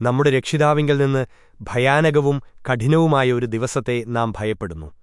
നമ്മുടെ രക്ഷിതാവിങ്കിൽ നിന്ന് ഭയാനകവും കഠിനവുമായ ഒരു ദിവസത്തെ നാം ഭയപ്പെടുന്നു.